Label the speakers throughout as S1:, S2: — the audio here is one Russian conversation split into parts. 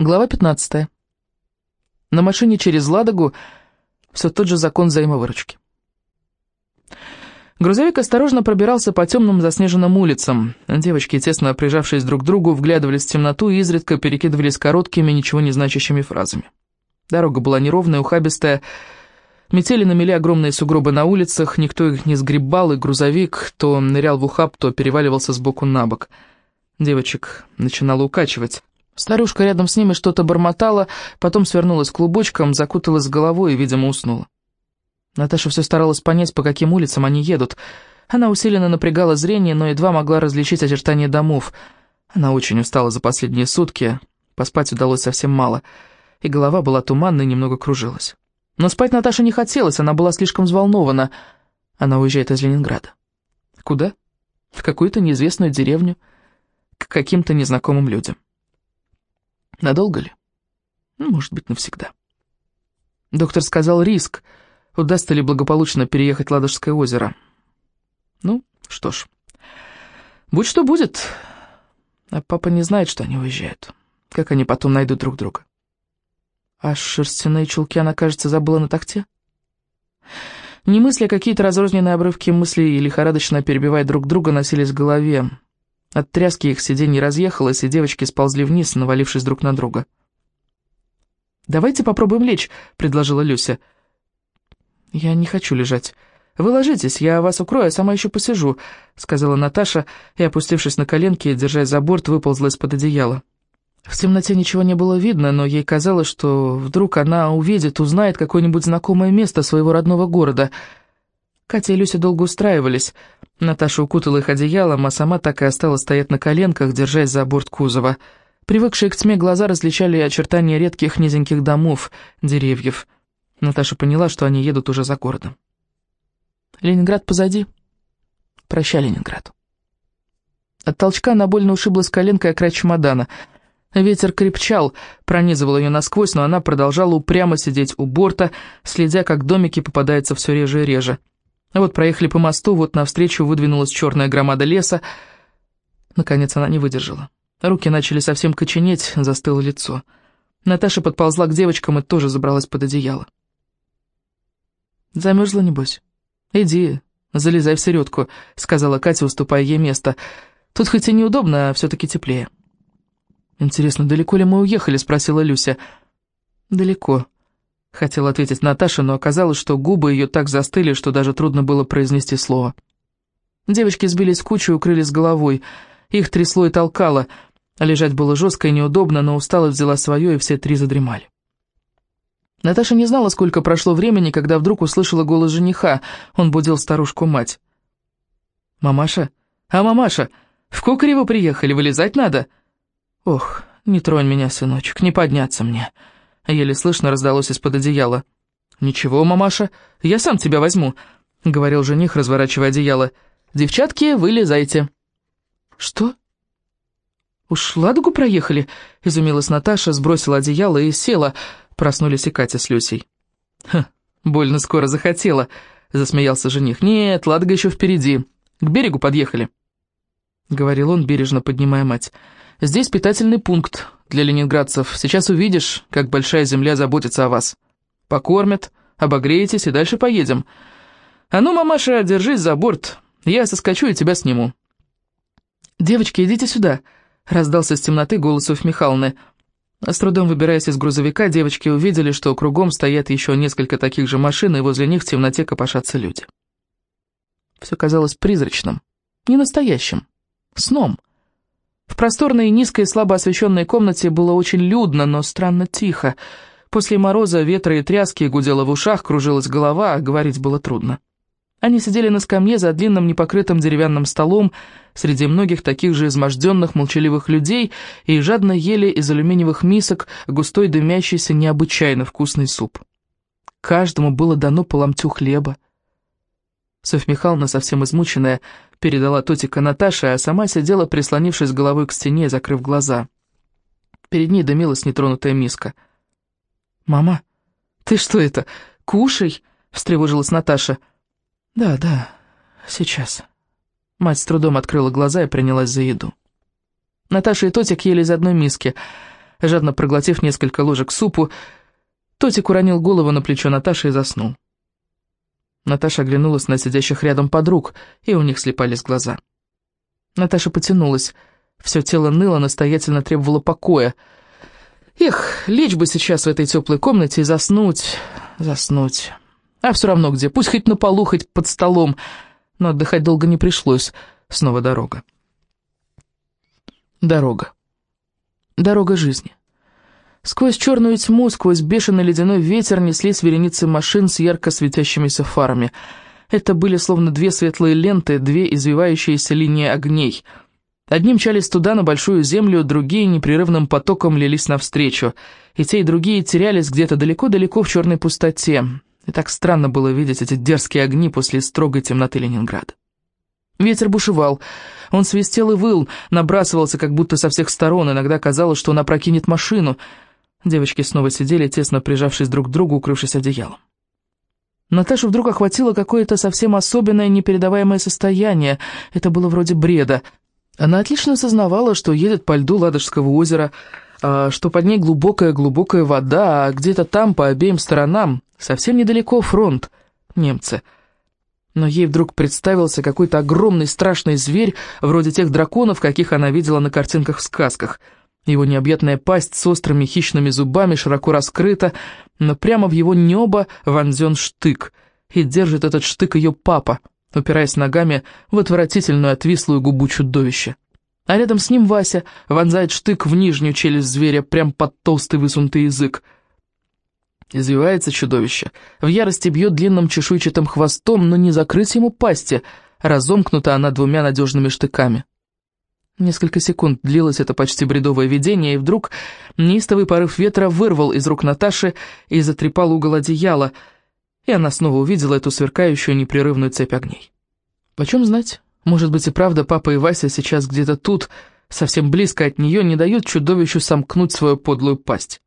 S1: Глава 15. На машине через Ладогу все тот же закон взаимовыручки. Грузовик осторожно пробирался по темным заснеженным улицам. Девочки, тесно прижавшись друг к другу, вглядывались в темноту и изредка перекидывались короткими, ничего не значащими фразами. Дорога была неровная, ухабистая, метели намели огромные сугробы на улицах, никто их не сгребал, и грузовик то нырял в ухаб, то переваливался с боку на бок. Девочек начинало укачивать. Старушка рядом с ними что-то бормотала, потом свернулась клубочком, закуталась головой и, видимо, уснула. Наташа все старалась понять, по каким улицам они едут. Она усиленно напрягала зрение, но едва могла различить очертания домов. Она очень устала за последние сутки, поспать удалось совсем мало, и голова была туманной и немного кружилась. Но спать Наташе не хотелось, она была слишком взволнована. Она уезжает из Ленинграда. Куда? В какую-то неизвестную деревню, к каким-то незнакомым людям. Надолго ли? Ну, может быть, навсегда. Доктор сказал риск. Удастся ли благополучно переехать Ладожское озеро? Ну, что ж. Будь что будет. А папа не знает, что они уезжают. Как они потом найдут друг друга? А шерстяные чулки она, кажется, забыла на такте? Не мысли, а какие-то разрозненные обрывки мыслей лихорадочно перебивая друг друга носились в голове. От тряски их сиденье разъехалось, и девочки сползли вниз, навалившись друг на друга. «Давайте попробуем лечь», — предложила Люся. «Я не хочу лежать. Вы ложитесь, я вас укрою, а сама еще посижу», — сказала Наташа, и, опустившись на коленки, держась за борт, выползла из-под одеяла. В темноте ничего не было видно, но ей казалось, что вдруг она увидит, узнает какое-нибудь знакомое место своего родного города. Катя и Люся долго устраивались — Наташа укутала их одеялом, а сама так и осталась стоять на коленках, держась за борт кузова. Привыкшие к тьме глаза различали очертания редких низеньких домов, деревьев. Наташа поняла, что они едут уже за городом. Ленинград позади. Прощай, Ленинград. От толчка она больно ушиблась коленкой о край чемодана. Ветер крепчал, пронизывал ее насквозь, но она продолжала упрямо сидеть у борта, следя, как домики попадаются все реже и реже. А вот проехали по мосту, вот навстречу выдвинулась черная громада леса. Наконец она не выдержала. Руки начали совсем коченеть, застыло лицо. Наташа подползла к девочкам и тоже забралась под одеяло. «Замерзла, небось? Иди, залезай в середку», — сказала Катя, уступая ей место. «Тут хоть и неудобно, а все-таки теплее». «Интересно, далеко ли мы уехали?» — спросила Люся. «Далеко», Хотела ответить Наташа, но оказалось, что губы ее так застыли, что даже трудно было произнести слово. Девочки сбились в кучу и укрылись головой. Их трясло и толкало. Лежать было жестко и неудобно, но усталость взяла свое, и все три задремали. Наташа не знала, сколько прошло времени, когда вдруг услышала голос жениха. Он будил старушку-мать. «Мамаша? А, мамаша, в Кокореву приехали, вылезать надо?» «Ох, не тронь меня, сыночек, не подняться мне». Еле слышно раздалось из-под одеяла. «Ничего, мамаша, я сам тебя возьму», — говорил жених, разворачивая одеяло. «Девчатки, вылезайте». «Что?» «Уж Ладогу проехали?» — изумилась Наташа, сбросила одеяло и села. Проснулись и Катя с Люсей. «Ха, больно скоро захотела», — засмеялся жених. «Нет, Ладога еще впереди. К берегу подъехали», — говорил он, бережно поднимая мать. «Здесь питательный пункт для ленинградцев. Сейчас увидишь, как большая земля заботится о вас. Покормят, обогреетесь и дальше поедем. А ну, мамаша, держись за борт, я соскочу и тебя сниму». «Девочки, идите сюда», — раздался с темноты голос Уф Михайловны. С трудом выбираясь из грузовика, девочки увидели, что кругом стоят еще несколько таких же машин, и возле них в темноте копошатся люди. Все казалось призрачным, не настоящим, сном. В просторной, низкой, слабо освещенной комнате было очень людно, но странно тихо. После мороза, ветра и тряски гудела в ушах, кружилась голова, а говорить было трудно. Они сидели на скамье за длинным непокрытым деревянным столом среди многих таких же изможденных молчаливых людей и жадно ели из алюминиевых мисок густой дымящийся необычайно вкусный суп. Каждому было дано по ломтю хлеба. Софья Михайловна, совсем измученная, передала Тотика Наташе, а сама сидела, прислонившись головой к стене и закрыв глаза. Перед ней дымилась нетронутая миска. «Мама, ты что это, кушай?» — встревожилась Наташа. «Да, да, сейчас». Мать с трудом открыла глаза и принялась за еду. Наташа и Тотик ели из одной миски. жадно проглотив несколько ложек супу, Тотик уронил голову на плечо Наташи и заснул. Наташа оглянулась на сидящих рядом подруг, и у них слепались глаза. Наташа потянулась. Все тело ныло, настоятельно требовало покоя. Эх, лечь бы сейчас в этой теплой комнате и заснуть, заснуть. А все равно где, пусть хоть на полу, хоть под столом. Но отдыхать долго не пришлось. Снова дорога. Дорога. Дорога жизни. Сквозь черную тьму, сквозь бешеный ледяной ветер неслись вереницы машин с ярко светящимися фарами. Это были словно две светлые ленты, две извивающиеся линии огней. Одни мчались туда, на большую землю, другие непрерывным потоком лились навстречу. И те, и другие терялись где-то далеко-далеко в черной пустоте. И так странно было видеть эти дерзкие огни после строгой темноты Ленинграда. Ветер бушевал. Он свистел и выл, набрасывался как будто со всех сторон. Иногда казалось, что он опрокинет машину — Девочки снова сидели, тесно прижавшись друг к другу, укрывшись одеялом. Наташу вдруг охватило какое-то совсем особенное, непередаваемое состояние. Это было вроде бреда. Она отлично осознавала, что едет по льду Ладожского озера, а что под ней глубокая-глубокая вода, а где-то там, по обеим сторонам, совсем недалеко фронт, немцы. Но ей вдруг представился какой-то огромный страшный зверь, вроде тех драконов, каких она видела на картинках в сказках — его необъятная пасть с острыми хищными зубами широко раскрыта, но прямо в его небо вонзен штык, и держит этот штык ее папа, упираясь ногами в отвратительную отвислую губу чудовища. А рядом с ним Вася вонзает штык в нижнюю челюсть зверя, прям под толстый высунутый язык. Извивается чудовище, в ярости бьет длинным чешуйчатым хвостом, но не закрыть ему пасти, разомкнута она двумя надежными штыками. Несколько секунд длилось это почти бредовое видение, и вдруг неистовый порыв ветра вырвал из рук Наташи и затрепал угол одеяла, и она снова увидела эту сверкающую непрерывную цепь огней. Почем знать, может быть и правда папа и Вася сейчас где-то тут, совсем близко от нее, не дают чудовищу сомкнуть свою подлую пасть.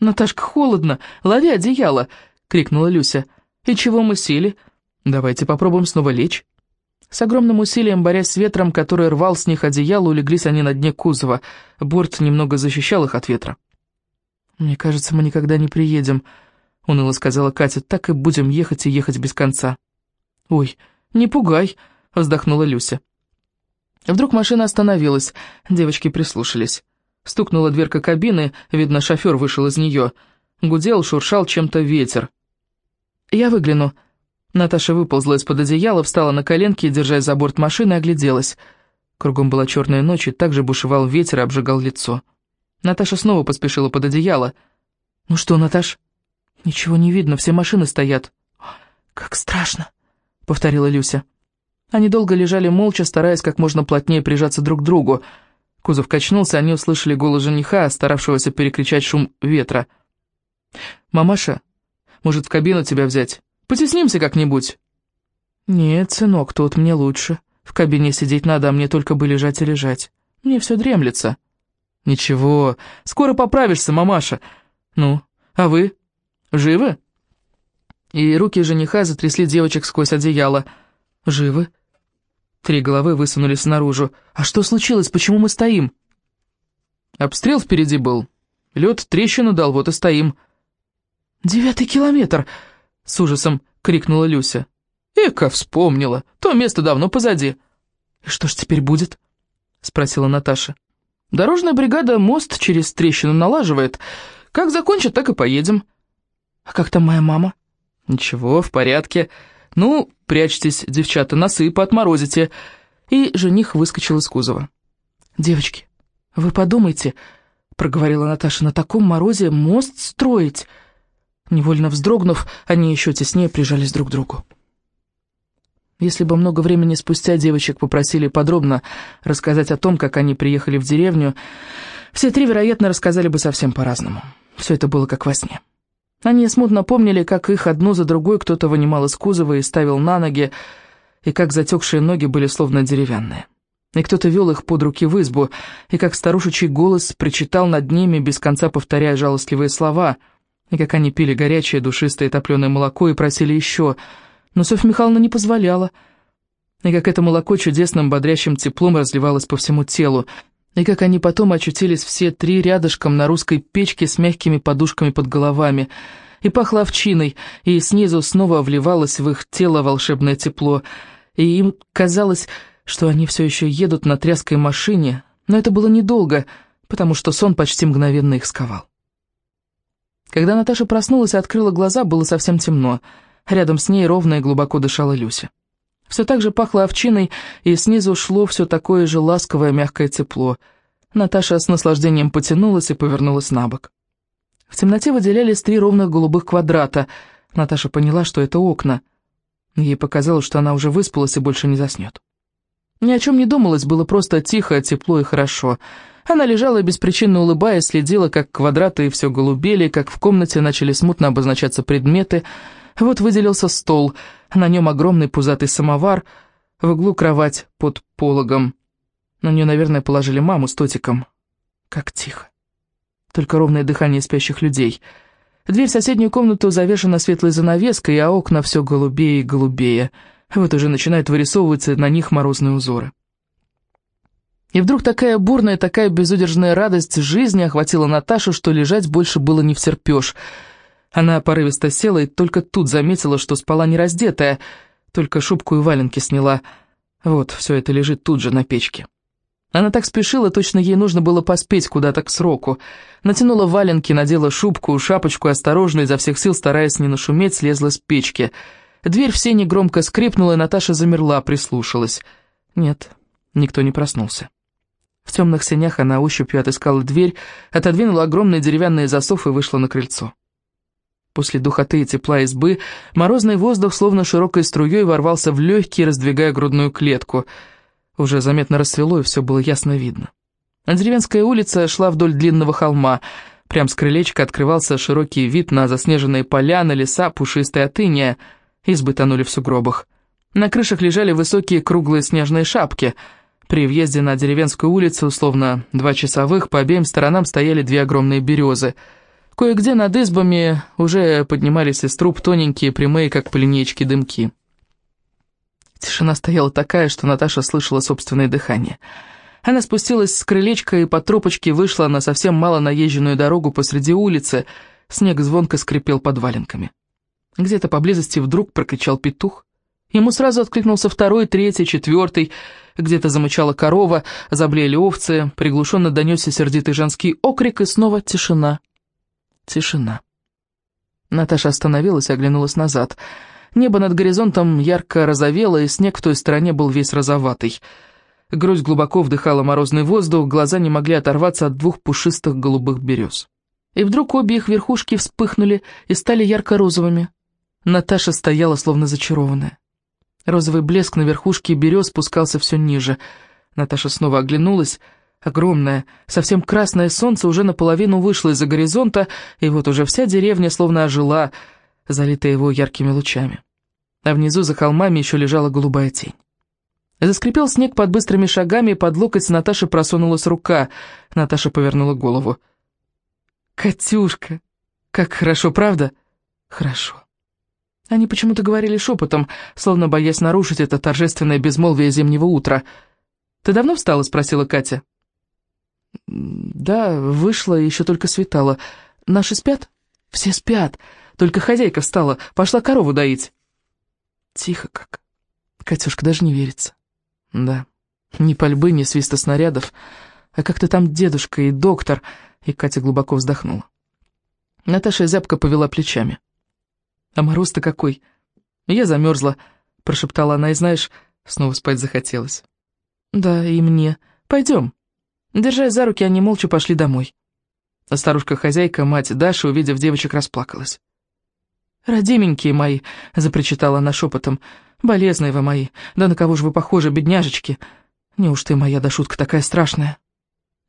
S1: «Наташка, холодно, лови одеяло!» — крикнула Люся. «И чего мы сели? Давайте попробуем снова лечь». С огромным усилием, борясь с ветром, который рвал с них одеяло, улеглись они на дне кузова. Борт немного защищал их от ветра. «Мне кажется, мы никогда не приедем», — уныло сказала Катя. «Так и будем ехать и ехать без конца». «Ой, не пугай», — вздохнула Люся. Вдруг машина остановилась, девочки прислушались. Стукнула дверка кабины, видно, шофер вышел из нее. Гудел, шуршал чем-то ветер. «Я выгляну», — Наташа выползла из-под одеяла, встала на коленки и, держась за борт машины, огляделась. Кругом была черная ночь, и также бушевал ветер и обжигал лицо. Наташа снова поспешила под одеяло. «Ну что, Наташ?» «Ничего не видно, все машины стоят». «Как страшно», — повторила Люся. Они долго лежали молча, стараясь как можно плотнее прижаться друг к другу. Кузов качнулся, они услышали голос жениха, старавшегося перекричать шум ветра. «Мамаша, может, в кабину тебя взять? Потеснимся как-нибудь». «Нет, сынок, тут мне лучше. В кабине сидеть надо, а мне только бы лежать и лежать. Мне все дремлется». «Ничего, скоро поправишься, мамаша. Ну, а вы? Живы?» И руки жениха затрясли девочек сквозь одеяло. «Живы?» Три головы высунулись наружу. «А что случилось? Почему мы стоим?» «Обстрел впереди был. Лед трещину дал, вот и стоим». «Девятый километр!» С ужасом крикнула Люся. «Эка, вспомнила! То место давно позади!» «И что ж теперь будет?» Спросила Наташа. «Дорожная бригада мост через трещину налаживает. Как закончат, так и поедем». «А как там моя мама?» «Ничего, в порядке. Ну, прячьтесь, девчата, насыпа отморозите». И жених выскочил из кузова. «Девочки, вы подумайте», — проговорила Наташа, — «на таком морозе мост строить...» Невольно вздрогнув, они еще теснее прижались друг к другу. Если бы много времени спустя девочек попросили подробно рассказать о том, как они приехали в деревню, все три, вероятно, рассказали бы совсем по-разному. Все это было как во сне. Они смутно помнили, как их одну за другой кто-то вынимал из кузова и ставил на ноги, и как затекшие ноги были словно деревянные. И кто-то вел их под руки в избу, и как старушечий голос причитал над ними, без конца повторяя жалостливые слова — и как они пили горячее, душистое топленое молоко и просили еще, но Софья Михайловна не позволяла, и как это молоко чудесным бодрящим теплом разливалось по всему телу, И как они потом очутились все три рядышком на русской печке с мягкими подушками под головами. И пахло овчиной, и снизу снова вливалось в их тело волшебное тепло. И им казалось, что они все еще едут на тряской машине, но это было недолго, потому что сон почти мгновенно их сковал. Когда Наташа проснулась и открыла глаза, было совсем темно. Рядом с ней ровно и глубоко дышала Люся. Все так же пахло овчиной, и снизу шло все такое же ласковое мягкое тепло. Наташа с наслаждением потянулась и повернулась на бок. В темноте выделялись три ровных голубых квадрата. Наташа поняла, что это окна. Ей показалось, что она уже выспалась и больше не заснет. Ни о чем не думалось, было просто тихо, тепло и хорошо. Она лежала беспричинно улыбаясь, следила, как квадраты все голубели, как в комнате начали смутно обозначаться предметы. Вот выделился стол, на нем огромный пузатый самовар, в углу кровать под пологом. На нее, наверное, положили маму с тотиком. Как тихо. Только ровное дыхание спящих людей. Дверь в соседнюю комнату завешена светлой занавеской, а окна все голубее и голубее. Вот уже начинают вырисовываться на них морозные узоры. И вдруг такая бурная, такая безудержная радость жизни охватила Наташу, что лежать больше было не втерпешь. Она порывисто села и только тут заметила, что спала не раздетая, только шубку и валенки сняла. Вот, все это лежит тут же на печке. Она так спешила, точно ей нужно было поспеть куда-то к сроку. Натянула валенки, надела шубку, шапочку, осторожно, изо всех сил, стараясь не нашуметь, слезла с печки. Дверь в сене громко скрипнула, и Наташа замерла, прислушалась. Нет, никто не проснулся. В темных сенях она ощупью отыскала дверь, отодвинула огромный деревянный засов и вышла на крыльцо. После духоты и тепла избы морозный воздух словно широкой струей ворвался в легкие, раздвигая грудную клетку. Уже заметно рассвело, и все было ясно видно. Деревенская улица шла вдоль длинного холма. Прям с крылечка открывался широкий вид на заснеженные поля, на леса, пушистые отыния. Избы тонули в сугробах. На крышах лежали высокие круглые снежные шапки. При въезде на деревенскую улицу, словно два часовых, по обеим сторонам стояли две огромные березы — Кое-где над избами уже поднимались из труб тоненькие, прямые, как по линеечке, дымки. Тишина стояла такая, что Наташа слышала собственное дыхание. Она спустилась с крылечка и по тропочке вышла на совсем мало наезженную дорогу посреди улицы. Снег звонко скрипел под валенками. Где-то поблизости вдруг прокричал петух. Ему сразу откликнулся второй, третий, четвертый. Где-то замычала корова, заблеяли овцы, приглушенно донесся сердитый женский окрик, и снова тишина. Тишина. Наташа остановилась и оглянулась назад. Небо над горизонтом ярко розовело, и снег в той стороне был весь розоватый. Грудь глубоко вдыхала морозный воздух, глаза не могли оторваться от двух пушистых голубых берез. И вдруг обе их верхушки вспыхнули и стали ярко-розовыми. Наташа стояла, словно зачарованная. Розовый блеск на верхушке берез спускался все ниже. Наташа снова оглянулась — Огромное, совсем красное солнце уже наполовину вышло из-за горизонта, и вот уже вся деревня словно ожила, залитая его яркими лучами. А внизу за холмами еще лежала голубая тень. Заскрипел снег под быстрыми шагами, и под локоть Наташи просунулась рука. Наташа повернула голову. «Катюшка! Как хорошо, правда?» «Хорошо». Они почему-то говорили шепотом, словно боясь нарушить это торжественное безмолвие зимнего утра. «Ты давно встала?» — спросила Катя. «Да, вышла, еще только светало. Наши спят?» «Все спят. Только хозяйка встала, пошла корову доить». Тихо как. Катюшка даже не верится. Да, ни пальбы, ни свиста снарядов. А как-то там дедушка и доктор. И Катя глубоко вздохнула. Наташа зябко повела плечами. «А мороз-то какой!» «Я замерзла», — прошептала она, и, знаешь, снова спать захотелось. «Да, и мне. Пойдем». Держась за руки, они молча пошли домой. А старушка-хозяйка, мать Даши, увидев девочек, расплакалась. «Родименькие мои», — запричитала она шепотом, — «болезные вы мои, да на кого же вы похожи, бедняжечки? Неужто и моя Дашутка такая страшная?»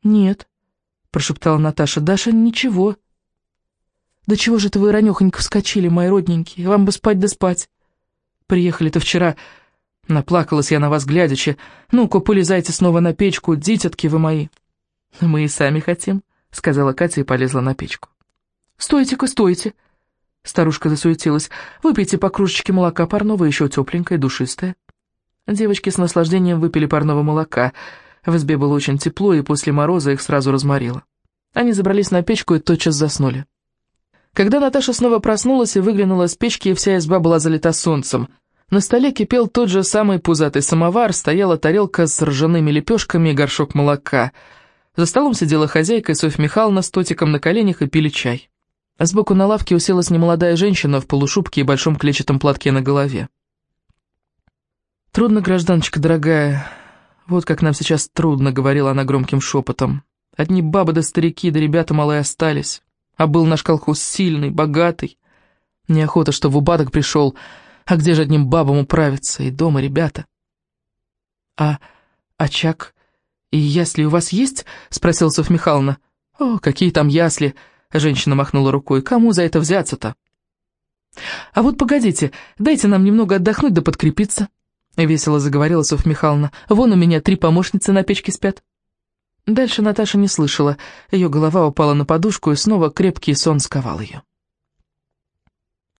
S1: «Нет», — прошептала Наташа, — «Даша, ничего». «Да чего же это вы ранехонько вскочили, мои родненькие, вам бы спать да спать. Приехали-то вчера, Наплакалась я на вас глядячи. Ну-ка, полезайте снова на печку, дитятки вы мои. Мы и сами хотим, сказала Катя и полезла на печку. Стойте-ка, стойте. Старушка засуетилась. Выпейте по кружечке молока парного, еще тепленькое, душистое. Девочки с наслаждением выпили парного молока. В избе было очень тепло, и после мороза их сразу разморило. Они забрались на печку и тотчас заснули. Когда Наташа снова проснулась и выглянула с печки, вся изба была залита солнцем. На столе кипел тот же самый пузатый самовар, стояла тарелка с ржаными лепешками и горшок молока. За столом сидела хозяйка и Софья Михайловна с тотиком на коленях и пили чай. Сбоку на лавке уселась немолодая женщина в полушубке и большом клетчатом платке на голове. «Трудно, гражданочка дорогая, вот как нам сейчас трудно», — говорила она громким шепотом. «Одни бабы да старики, да ребята малые остались. А был наш колхоз сильный, богатый. Неохота, что в убадок пришел, а где же одним бабам управиться, и дома ребята». «А очаг и ясли у вас есть?» — спросила Софья Михайловна. «О, какие там ясли!» — женщина махнула рукой. «Кому за это взяться-то?» «А вот погодите, дайте нам немного отдохнуть да подкрепиться». Весело заговорила Софья Михайловна. «Вон у меня три помощницы на печке спят». Дальше Наташа не слышала. Ее голова упала на подушку, и снова крепкий сон сковал ее.